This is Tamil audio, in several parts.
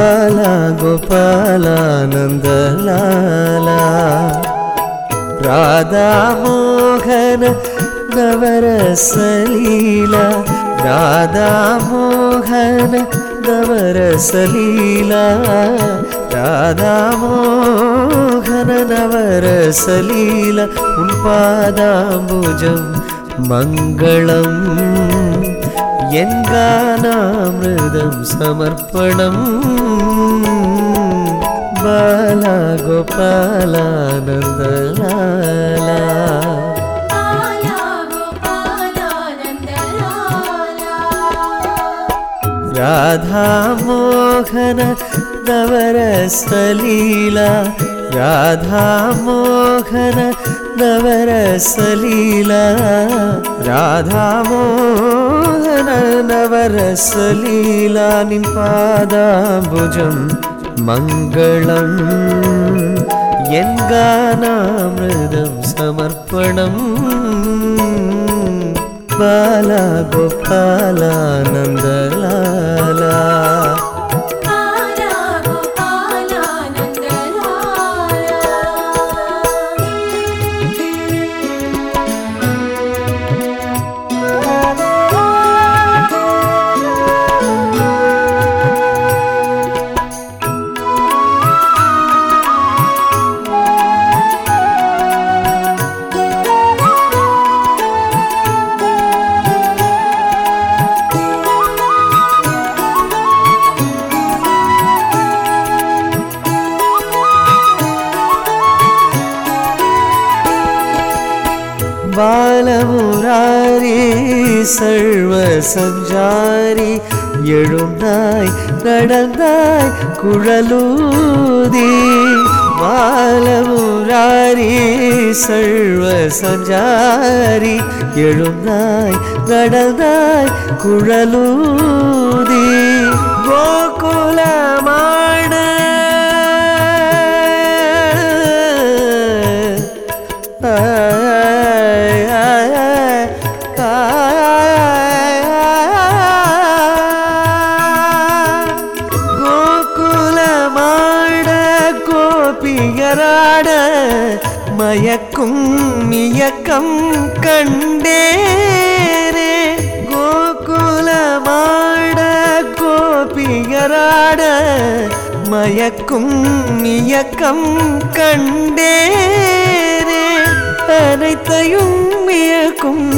गोपाला गोपालानन्दलाला राधामोहन नवरसलीला राधामोहन नवरसलीला राधामोहन नवरसलीला पादाम्बुजं मङ्गलम् மங்களம் என் கானாமிருதம் சமர்ப்பணம். பாலா கோபாலானந்த லாலா பாலா கோபாலானந்த நவரசலீலானின் பாதாம்புஜம் மங்களம். என் கானாமிருதம் சமர்ப்பணம். பாலா கோபாலானந்தலாலா. காலமுராரி சழ்வ சஞ்சாரி எழுந்தாய் நடந்தாய் குழலூதி. மாலமுராரி சழ்வ சஞ்சாரி எழுந்தாய் நடந்தாய் குழலூதி. கோகுலமான ஆ. மயக்கும் மியக்கம் கண்டேரே. கோகுலமாட கோபிகராட மயக்கும் மியக்கம் கண்டேரே. அனைத்தையும் மியக்கும்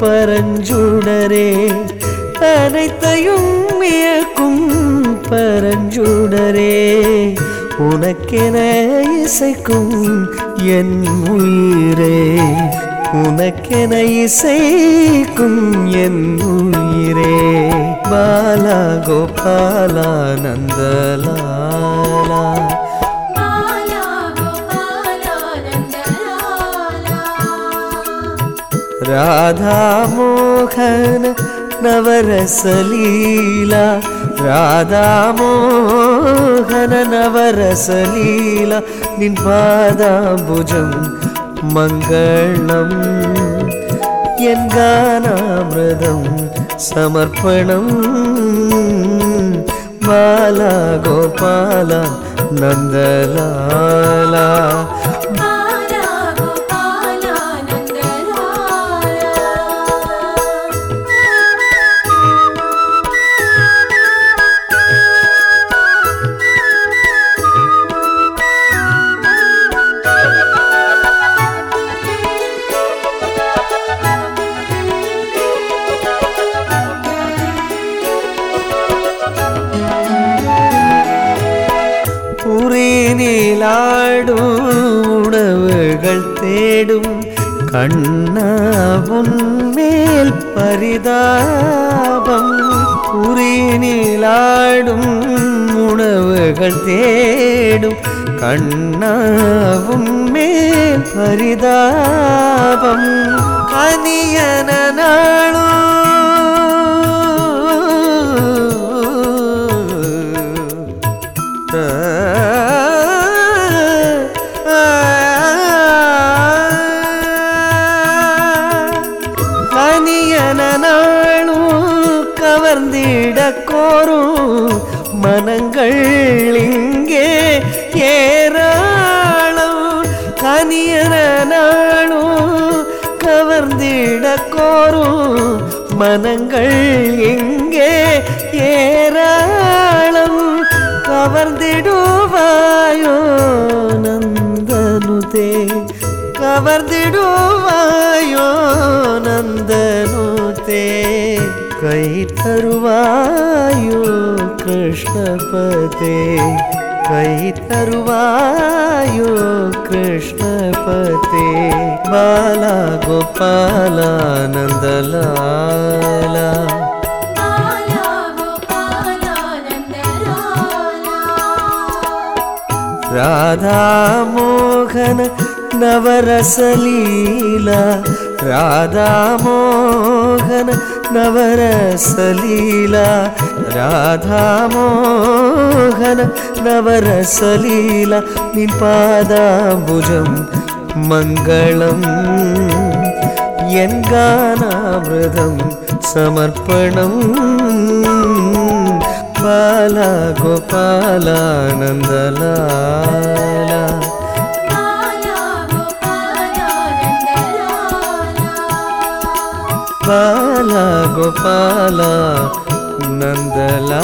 பரஞ்சுடரே. அனைத்தையும் மியக்கும் பரஞ்சுடரே. உனக்கென இசைக்கும் என் உயிரே உனக்கென இசைக்கும் என் உயிரே. பாலா கோபாலானந்த லாலா பாலா கோபாலானந்த லாலா ராதாமோகன நவரசலீலா நின் பாதாம்புஜம் மங்களம். என் கானாமிரதம் சமர்ப்பணம். பாலா கோபாலா நந்தலாலா നീരാടും ഉണവുകൾ തേടും കണ്ണാവുന്മേൽ പരിതാപം ഉറിയനിലാടും ഉണവുകൾ തേടും കണ്ണാവും മേൽ പരിതാപം അനിയനാളും மனங்கள் இங்கே ஏராளம். கனியன நாளும் கவர்ந்திட கோரும். மனங்கள் இங்கே ஏராளம். கவர்ந்திடுவாயோ நந்தனுதே. கவர்ந்திடுவாயோ நந்தனுதே. कैरु कृष्णपते कै तरुवाय कृष्णपते। बाला गोपालानन्द राधमोघन नवरसलीला। लीला राधामोघन ராதா மோகன நவரசலீலா ராதா மோகன நவரசலீலா நின் பாதாம்புஜம் மங்களம் என் गोपा गोपा नन्दला